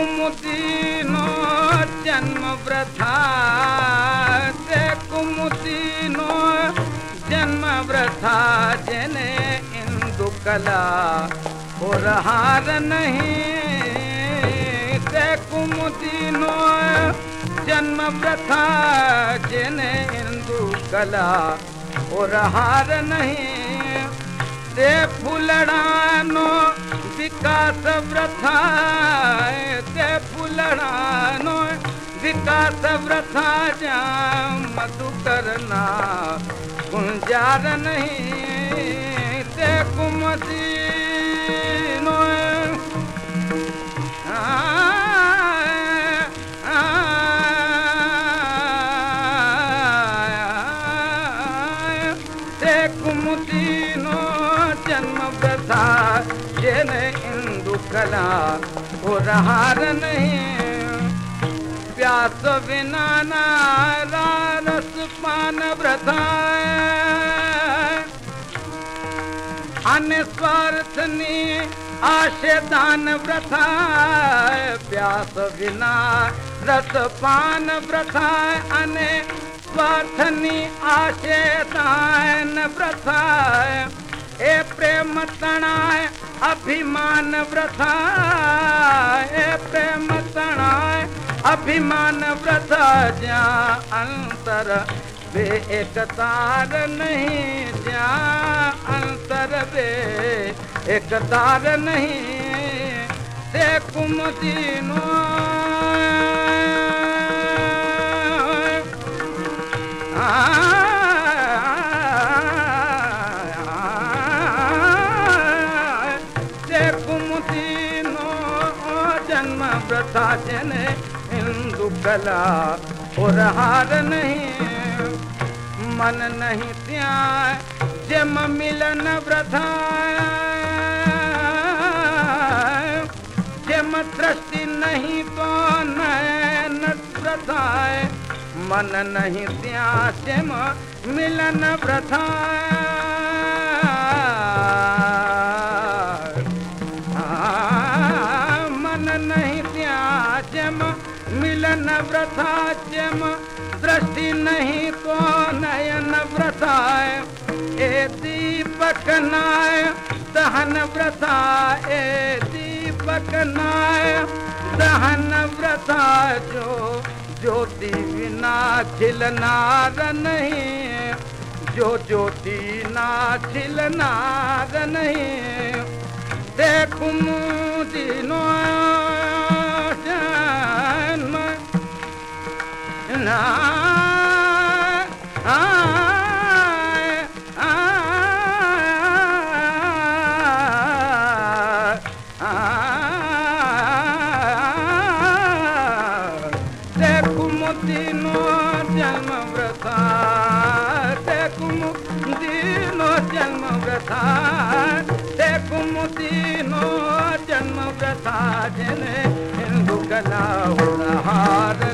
कुमुदीनो जन्म व्रथा से कुमुदीनो जन्म व्रथा जने इंदु कला, और हार नहीं से कुमुदीनो जन्म व्रथा जने इंदु कला, और हार नहीं से फुलड़ानो विकास व्रथा ते फुलड़ानो विकास व्रथा जा मधु करना गुंजार नहीं ते कुमती कला और हार नहीं प्यास बिना नारस पान व्रथा अनस्वार्थनी आशे दान व्रथा प्यास बिना रस पान व्रथा अने स्वार्थनी आशे दान व्रथा ए प्रेम तणाय अभिमान व्रथाए प्रेम तणाय अभिमान व्रथा ज्या अंतर, वे एक तार नहीं ज्या अंतर, वे एक तार नहीं। से कुमदीनो जन्म व्रता जने हिंदू कला और हार नहीं। मन नहीं त्याय जम मिलन व्रथा जम दृष्टि नहीं तो नयन व्रथा मन नहीं त्या जम मिलन व्रथा मिलन दृष्टि नहीं तो नयन व्रथा ए दीपक नाय, दहन व्रथा ए दीपक नाय, दहन व्रथा जो ज्योति बिना खिलनार नहीं, जो ज्योति ना खिलनार नहीं। देखुम दिनो ना दिनो जन्म व्रता देखुम दिनो जन्म व्रता दिनो जन्म व्रता जने हिंदू कला हार